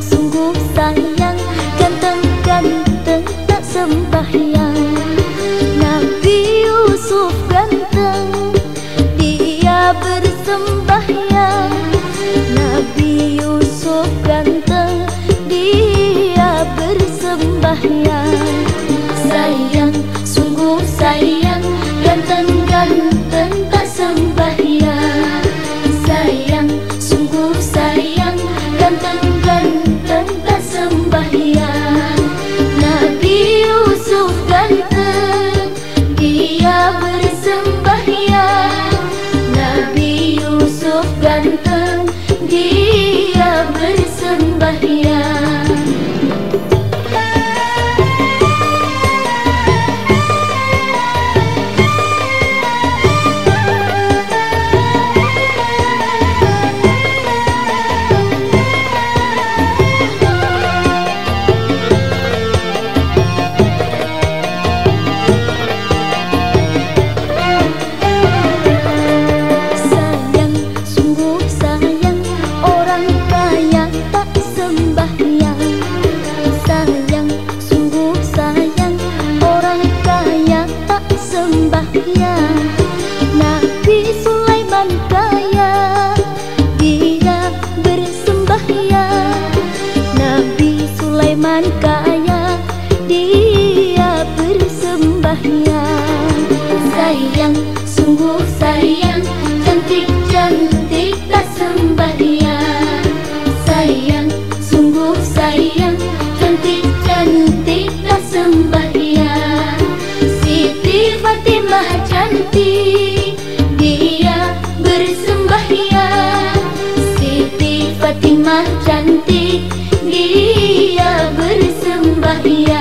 sungguh sayang Ganteng-ganteng tak sembahyang. Nabi Yusuf ganteng, dia bersembahyang. Nabi Yusuf ganteng, dia bersembahyang. ganteng teman kaya dia bersembahyang sayang sungguh sayang cantik cantik tak sembahyang sayang sungguh sayang cantik cantik tak sembahyang siti fatimah cantik dia bersembahyang siti fatimah cantik. Sabia